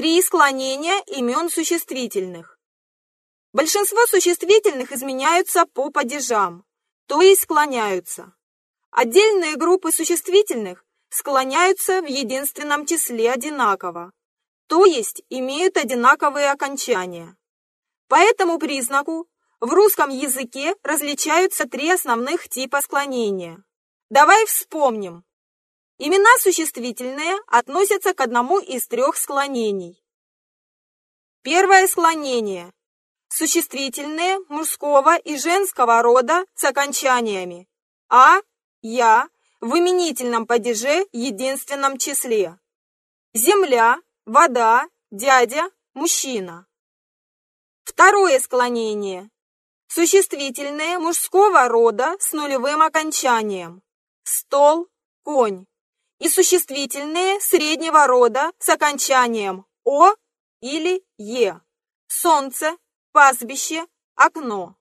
Три склонения имен существительных. Большинство существительных изменяются по падежам, то есть склоняются. Отдельные группы существительных склоняются в единственном числе одинаково, то есть имеют одинаковые окончания. По этому признаку в русском языке различаются три основных типа склонения. Давай вспомним. Имена существительные относятся к одному из трех склонений. Первое склонение. Существительные мужского и женского рода с окончаниями «а», «я» в именительном падеже единственном числе. Земля, вода, дядя, мужчина. Второе склонение. Существительные мужского рода с нулевым окончанием. Стол, конь и существительные среднего рода с окончанием «о» или «е». Солнце, пастбище, окно.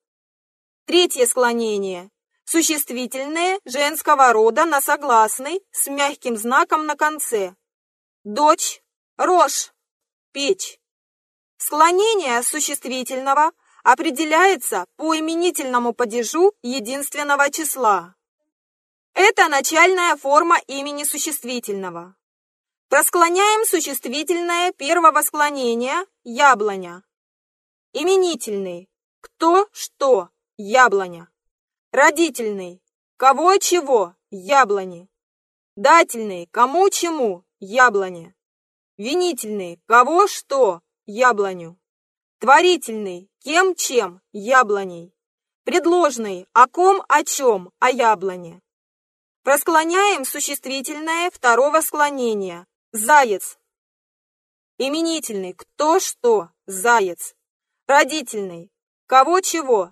Третье склонение. Существительные женского рода на согласный с мягким знаком на конце. Дочь, рожь, печь. Склонение существительного определяется по именительному падежу единственного числа. Это начальная форма имени существительного. Просклоняем существительное первого склонения яблоня. Именительный кто что яблоня. Родительный кого чего яблони. Дательный кому чему яблони. Винительный кого что яблоню. Творительный кем чем яблоней. Предложный о ком о чем о яблоне. Просклоняем существительное второго склонения. Заяц. Именительный. Кто что? Заяц. Родительный. Кого чего?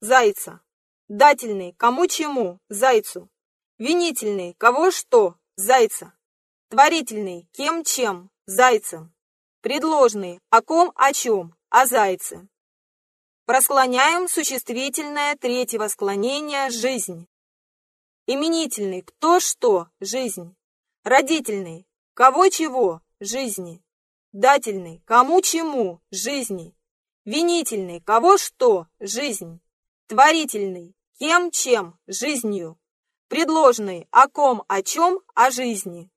Зайца. Дательный. Кому чему? Зайцу. Винительный. Кого что? Зайца. Творительный. Кем чем? Зайцем. Предложный. О ком о чем? О зайце. Просклоняем существительное третьего склонения «жизнь». Именительный кто что жизнь. Родительный кого чего жизни. Дательный кому чему жизни. Винительный кого что жизнь. Творительный кем чем жизнью. Предложный о ком о чем о жизни.